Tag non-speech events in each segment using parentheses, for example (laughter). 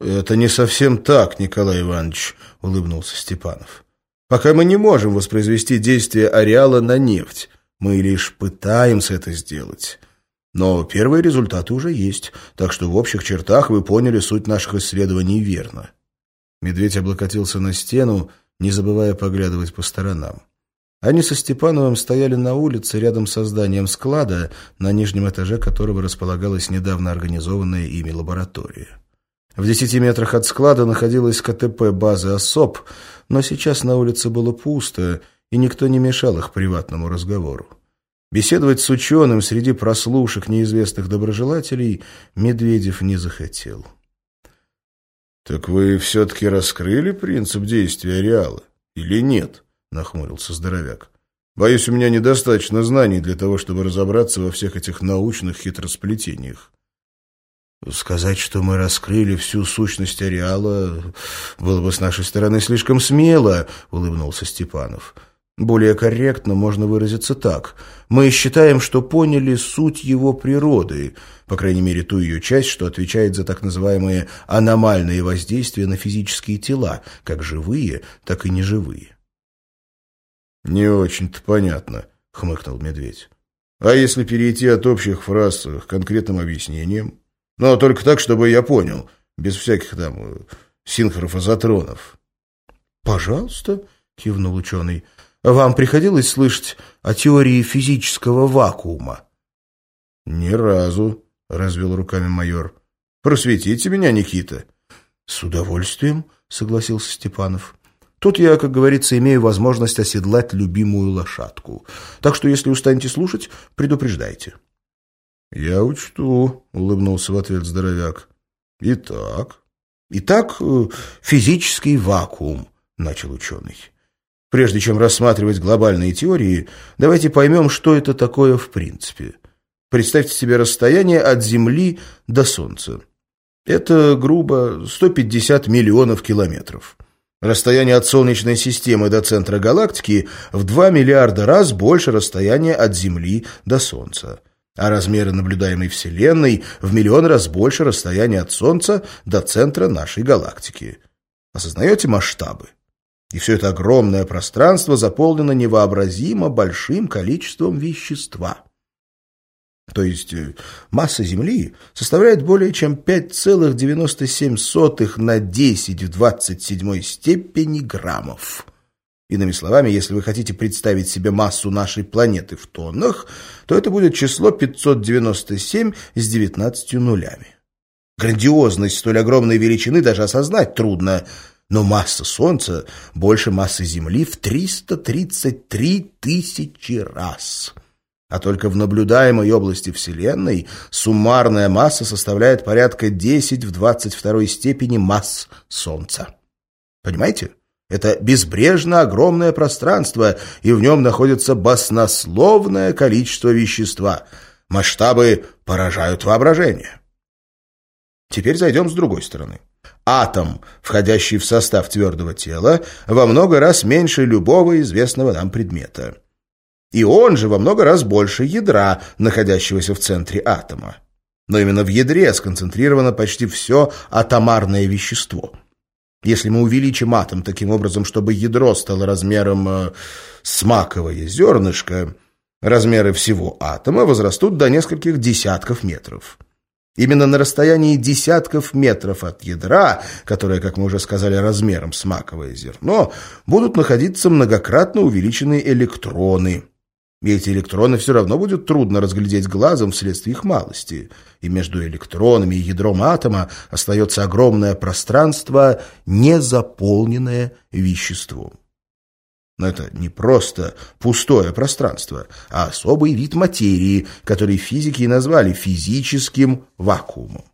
«Это не совсем так, Николай Иванович», — улыбнулся Степанов. «Пока мы не можем воспроизвести действие ареала на нефть. Мы лишь пытаемся это сделать. Но первые результаты уже есть, так что в общих чертах вы поняли суть наших исследований верно». Медведь облокотился на стену, не забывая поглядывать по сторонам. Они со Степановым стояли на улице рядом с зданием склада, на нижнем этаже которого располагалась недавно организованная ими лаборатория. В десяти метрах от склада находилась КТП базы «Особ», но сейчас на улице было пусто, и никто не мешал их приватному разговору. Беседовать с ученым среди прослушек неизвестных доброжелателей Медведев не захотел. «Так вы все-таки раскрыли принцип действия ареала? Или нет?» — нахмурился здоровяк. «Боюсь, у меня недостаточно знаний для того, чтобы разобраться во всех этих научных хитросплетениях». «Сказать, что мы раскрыли всю сущность ареала, было бы с нашей стороны слишком смело», — улыбнулся Степанов. «Более корректно можно выразиться так. Мы считаем, что поняли суть его природы, по крайней мере, ту ее часть, что отвечает за так называемые аномальные воздействия на физические тела, как живые, так и неживые». «Не очень-то понятно», — хмыкнул медведь. «А если перейти от общих фраз к конкретным объяснениям? Но только так, чтобы я понял, без всяких там э, синхров и затронов». «Пожалуйста», — кивнул ученый. «Вам приходилось слышать о теории физического вакуума?» «Ни разу», — развел руками майор. «Просветите меня, Никита». «С удовольствием», — согласился Степанов. Тут я, как говорится, имею возможность оседлать любимую лошадку. Так что, если устанете слушать, предупреждайте. — Я учту, — улыбнулся в ответ здоровяк. — Итак? — Итак, э, физический вакуум, — начал ученый. Прежде чем рассматривать глобальные теории, давайте поймем, что это такое в принципе. Представьте себе расстояние от Земли до Солнца. Это, грубо, 150 миллионов километров. Расстояние от Солнечной системы до центра галактики в 2 миллиарда раз больше расстояния от Земли до Солнца. А размеры наблюдаемой Вселенной в миллион раз больше расстояния от Солнца до центра нашей галактики. Осознаете масштабы? И все это огромное пространство заполнено невообразимо большим количеством вещества. То есть э, масса Земли составляет более чем 5,97 на 10 в 27 степени граммов. Иными словами, если вы хотите представить себе массу нашей планеты в тоннах, то это будет число 597 с 19 нулями. Грандиозность столь огромной величины даже осознать трудно, но масса Солнца больше массы Земли в 333 тысячи раз – а только в наблюдаемой области Вселенной суммарная масса составляет порядка 10 в 22 степени масс Солнца. Понимаете? Это безбрежно огромное пространство, и в нем находится баснословное количество вещества. Масштабы поражают воображение. Теперь зайдем с другой стороны. Атом, входящий в состав твердого тела, во много раз меньше любого известного нам предмета. И он же во много раз больше ядра, находящегося в центре атома. Но именно в ядре сконцентрировано почти все атомарное вещество. Если мы увеличим атом таким образом, чтобы ядро стало размером э, с маковое зернышко, размеры всего атома возрастут до нескольких десятков метров. Именно на расстоянии десятков метров от ядра, которое, как мы уже сказали, размером с маковое зерно, будут находиться многократно увеличенные электроны – и эти электроны все равно будет трудно разглядеть глазом вследствие их малости. И между электронами и ядром атома остается огромное пространство, незаполненное веществом. Но это не просто пустое пространство, а особый вид материи, который физики и назвали физическим вакуумом.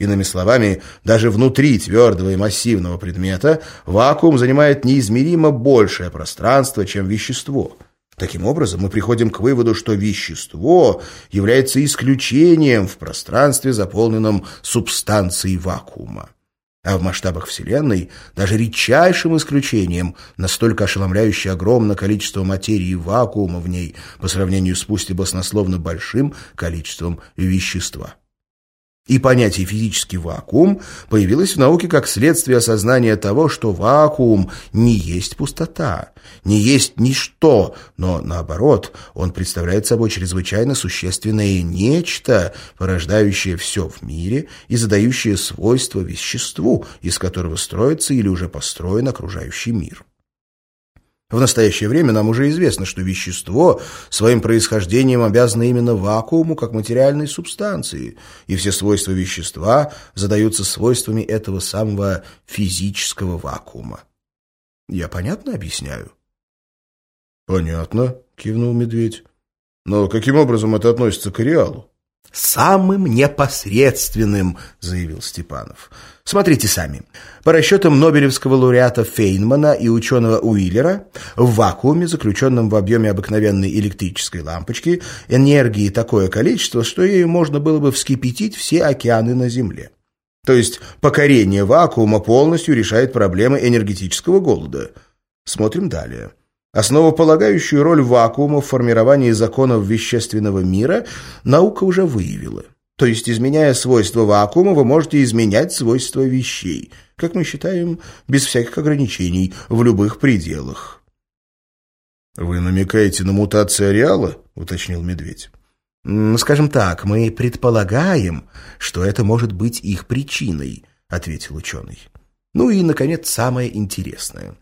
Иными словами, даже внутри твердого и массивного предмета вакуум занимает неизмеримо большее пространство, чем вещество – Таким образом, мы приходим к выводу, что вещество является исключением в пространстве, заполненном субстанцией вакуума. А в масштабах Вселенной даже редчайшим исключением настолько ошеломляюще огромное количество материи вакуума в ней по сравнению с пусть и баснословно большим количеством вещества. И понятие «физический вакуум» появилось в науке как следствие осознания того, что вакуум не есть пустота, не есть ничто, но, наоборот, он представляет собой чрезвычайно существенное нечто, порождающее все в мире и задающее свойства веществу, из которого строится или уже построен окружающий мир. В настоящее время нам уже известно, что вещество своим происхождением обязано именно вакууму как материальной субстанции, и все свойства вещества задаются свойствами этого самого физического вакуума. Я понятно объясняю? «Понятно», — кивнул медведь. «Но каким образом это относится к реалу?» «Самым непосредственным», — заявил Степанов. «Смотрите сами. По расчетам Нобелевского лауреата Фейнмана и ученого Уиллера, в вакууме, заключенном в объеме обыкновенной электрической лампочки, энергии такое количество, что ею можно было бы вскипятить все океаны на Земле. То есть покорение вакуума полностью решает проблемы энергетического голода. Смотрим далее». Основополагающую роль вакуума в формировании законов вещественного мира наука уже выявила. То есть, изменяя свойства вакуума, вы можете изменять свойства вещей, как мы считаем, без всяких ограничений, в любых пределах. «Вы намекаете на мутации ареала?» — уточнил Медведь. «Скажем так, мы предполагаем, что это может быть их причиной», — ответил ученый. «Ну и, наконец, самое интересное —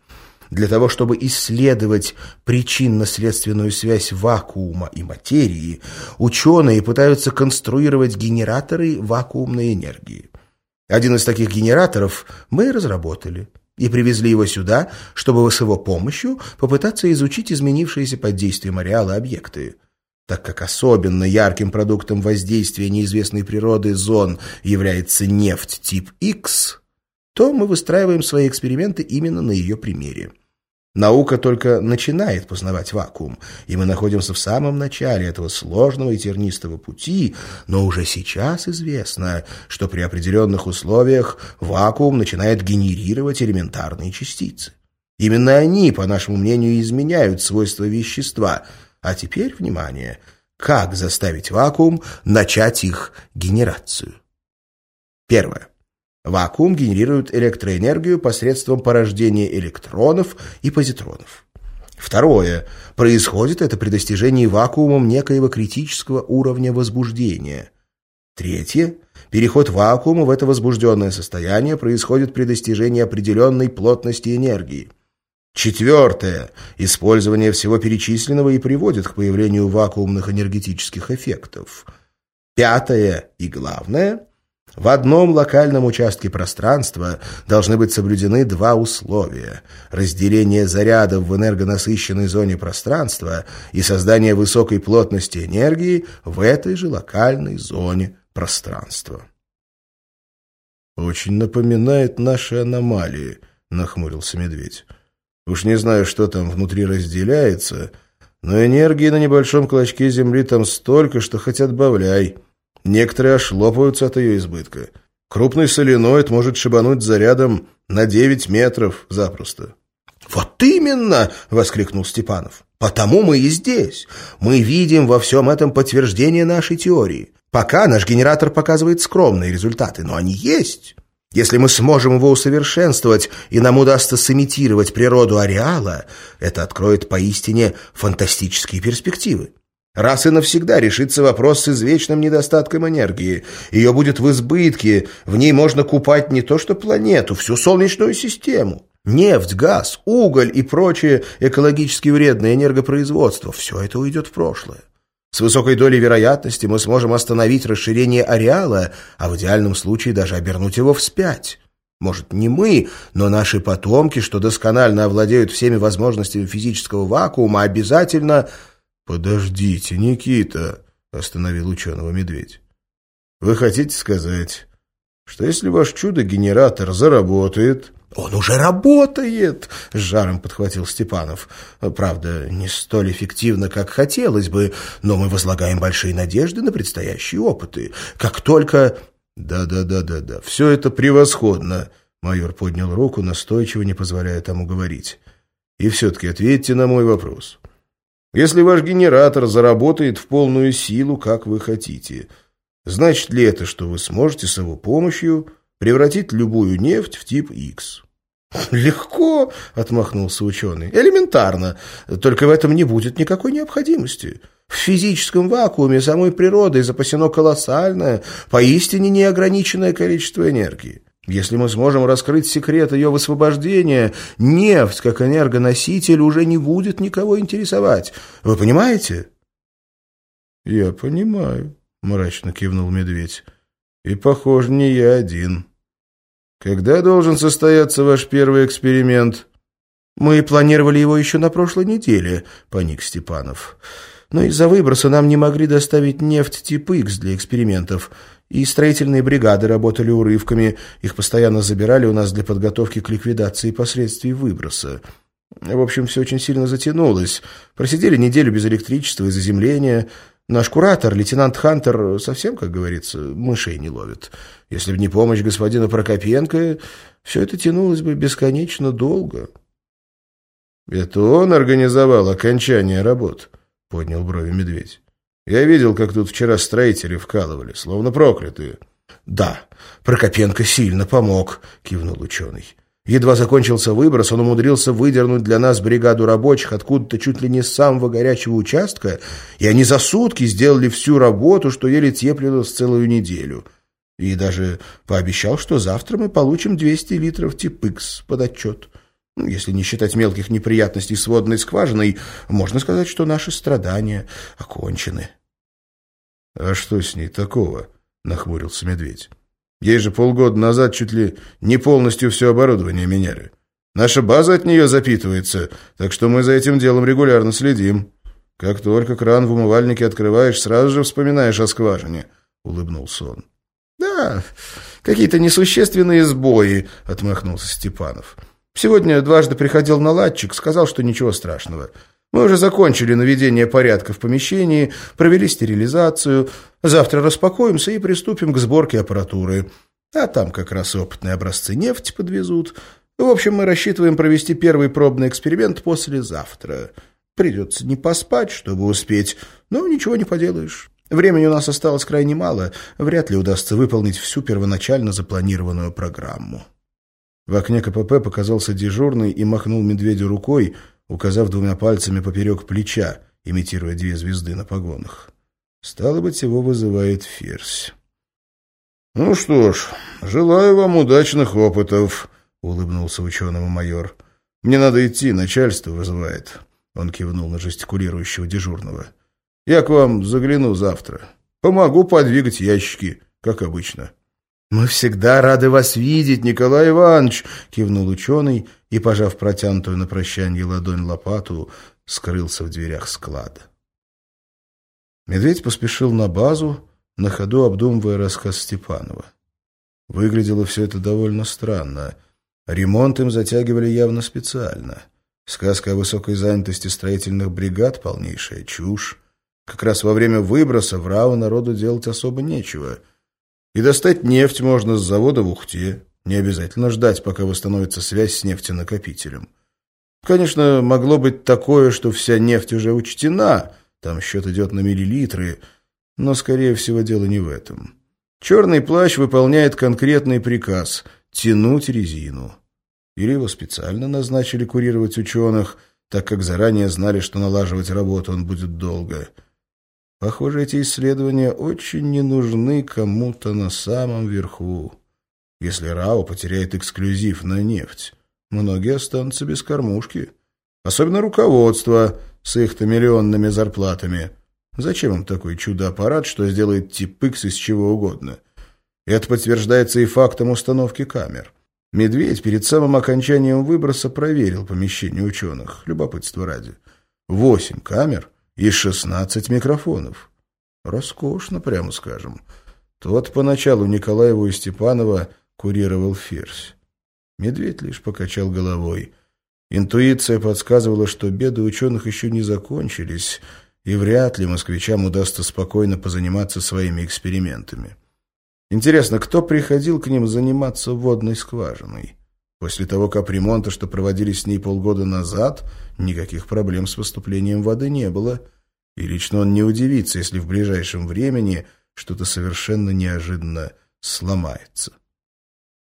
для того, чтобы исследовать причинно-следственную связь вакуума и материи, ученые пытаются конструировать генераторы вакуумной энергии. Один из таких генераторов мы разработали и привезли его сюда, чтобы с его помощью попытаться изучить изменившиеся под действием ареала объекты. Так как особенно ярким продуктом воздействия неизвестной природы зон является нефть тип X, то мы выстраиваем свои эксперименты именно на ее примере. Наука только начинает познавать вакуум, и мы находимся в самом начале этого сложного и тернистого пути, но уже сейчас известно, что при определенных условиях вакуум начинает генерировать элементарные частицы. Именно они, по нашему мнению, изменяют свойства вещества. А теперь, внимание, как заставить вакуум начать их генерацию? Первое. Вакуум генерирует электроэнергию посредством порождения электронов и позитронов. Второе. Происходит это при достижении вакуумом некоего критического уровня возбуждения. Третье. Переход вакуума в это возбужденное состояние происходит при достижении определенной плотности энергии. Четвертое. Использование всего перечисленного и приводит к появлению вакуумных энергетических эффектов. Пятое и главное – в одном локальном участке пространства должны быть соблюдены два условия – разделение зарядов в энергонасыщенной зоне пространства и создание высокой плотности энергии в этой же локальной зоне пространства. «Очень напоминает наши аномалии», – нахмурился медведь. «Уж не знаю, что там внутри разделяется, но энергии на небольшом клочке Земли там столько, что хоть отбавляй». Некоторые ошлопаются от ее избытка. Крупный соленоид может шибануть зарядом на 9 метров запросто. «Вот именно!» — воскликнул Степанов. «Потому мы и здесь. Мы видим во всем этом подтверждение нашей теории. Пока наш генератор показывает скромные результаты, но они есть. Если мы сможем его усовершенствовать и нам удастся сымитировать природу ареала, это откроет поистине фантастические перспективы. Раз и навсегда решится вопрос с извечным недостатком энергии. Ее будет в избытке, в ней можно купать не то что планету, всю Солнечную систему. Нефть, газ, уголь и прочее экологически вредное энергопроизводство – все это уйдет в прошлое. С высокой долей вероятности мы сможем остановить расширение ареала, а в идеальном случае даже обернуть его вспять. Может, не мы, но наши потомки, что досконально овладеют всеми возможностями физического вакуума, обязательно «Подождите, Никита!» — остановил ученого медведь. «Вы хотите сказать, что если ваш чудо-генератор заработает...» «Он уже работает!» — с жаром подхватил Степанов. «Правда, не столь эффективно, как хотелось бы, но мы возлагаем большие надежды на предстоящие опыты. Как только...» «Да-да-да-да-да, все это превосходно!» Майор поднял руку, настойчиво не позволяя тому говорить. «И все-таки ответьте на мой вопрос. Если ваш генератор заработает в полную силу, как вы хотите, Значит ли это, что вы сможете с его помощью превратить любую нефть в тип X? (laughs) «Легко», — отмахнулся ученый, — «элементарно. Только в этом не будет никакой необходимости. В физическом вакууме самой природой запасено колоссальное, поистине неограниченное количество энергии. Если мы сможем раскрыть секрет ее высвобождения, нефть, как энергоноситель, уже не будет никого интересовать. Вы понимаете?» «Я понимаю», — мрачно кивнул медведь. «И, похоже, не я один». Когда должен состояться ваш первый эксперимент? Мы планировали его еще на прошлой неделе, паник Степанов. Но из-за выброса нам не могли доставить нефть тип X для экспериментов. И строительные бригады работали урывками. Их постоянно забирали у нас для подготовки к ликвидации последствий выброса. В общем, все очень сильно затянулось. Просидели неделю без электричества и заземления. Наш куратор, лейтенант Хантер, совсем, как говорится, мышей не ловит. Если бы не помощь господина Прокопенко, все это тянулось бы бесконечно долго. «Это он организовал окончание работ?» — поднял брови медведь. «Я видел, как тут вчера строители вкалывали, словно проклятые». «Да, Прокопенко сильно помог», — кивнул ученый. Едва закончился выброс, он умудрился выдернуть для нас бригаду рабочих откуда-то чуть ли не с самого горячего участка, и они за сутки сделали всю работу, что еле теплилось целую неделю. И даже пообещал, что завтра мы получим 200 литров типыкс под отчет. Если не считать мелких неприятностей с водной скважиной, можно сказать, что наши страдания окончены. — А что с ней такого? — нахмурился медведь. Ей же полгода назад чуть ли не полностью все оборудование меняли. Наша база от нее запитывается, так что мы за этим делом регулярно следим. Как только кран в умывальнике открываешь, сразу же вспоминаешь о скважине», — улыбнулся он. «Да, какие-то несущественные сбои», — отмахнулся Степанов. «Сегодня дважды приходил наладчик, сказал, что ничего страшного. Мы уже закончили наведение порядка в помещении, провели стерилизацию. Завтра распакуемся и приступим к сборке аппаратуры. А там как раз опытные образцы нефти подвезут. В общем, мы рассчитываем провести первый пробный эксперимент послезавтра. Придется не поспать, чтобы успеть, но ничего не поделаешь. Времени у нас осталось крайне мало, вряд ли удастся выполнить всю первоначально запланированную программу. В окне КПП показался дежурный и махнул медведю рукой, указав двумя пальцами поперек плеча, имитируя две звезды на погонах. Стало быть, его вызывает ферзь. — Ну что ж, желаю вам удачных опытов, — улыбнулся ученому майор. — Мне надо идти, начальство вызывает. Он кивнул на жестикулирующего дежурного. — Я к вам загляну завтра. Помогу подвигать ящики, как обычно. — «Мы всегда рады вас видеть, Николай Иванович!» — кивнул ученый и, пожав протянутую на прощанье ладонь лопату, скрылся в дверях склада. Медведь поспешил на базу, на ходу обдумывая рассказ Степанова. Выглядело все это довольно странно. Ремонт им затягивали явно специально. Сказка о высокой занятости строительных бригад — полнейшая чушь. Как раз во время выброса в РАО народу делать особо нечего — и достать нефть можно с завода в Ухте. Не обязательно ждать, пока восстановится связь с нефтенакопителем. Конечно, могло быть такое, что вся нефть уже учтена, там счет идет на миллилитры, но, скорее всего, дело не в этом. Черный плащ выполняет конкретный приказ – тянуть резину. Или его специально назначили курировать ученых, так как заранее знали, что налаживать работу он будет долго – Похоже, эти исследования очень не нужны кому-то на самом верху. Если РАО потеряет эксклюзив на нефть, многие останутся без кормушки. Особенно руководство с их-то миллионными зарплатами. Зачем им такой чудо-аппарат, что сделает тип X из чего угодно? Это подтверждается и фактом установки камер. Медведь перед самым окончанием выброса проверил помещение ученых, любопытство ради. Восемь камер — и шестнадцать микрофонов. Роскошно, прямо скажем. Тот поначалу Николаеву и Степанова курировал ферзь. Медведь лишь покачал головой. Интуиция подсказывала, что беды ученых еще не закончились, и вряд ли москвичам удастся спокойно позаниматься своими экспериментами. Интересно, кто приходил к ним заниматься водной скважиной? После того капремонта, что проводили с ней полгода назад, никаких проблем с поступлением воды не было. И лично он не удивится, если в ближайшем времени что-то совершенно неожиданно сломается.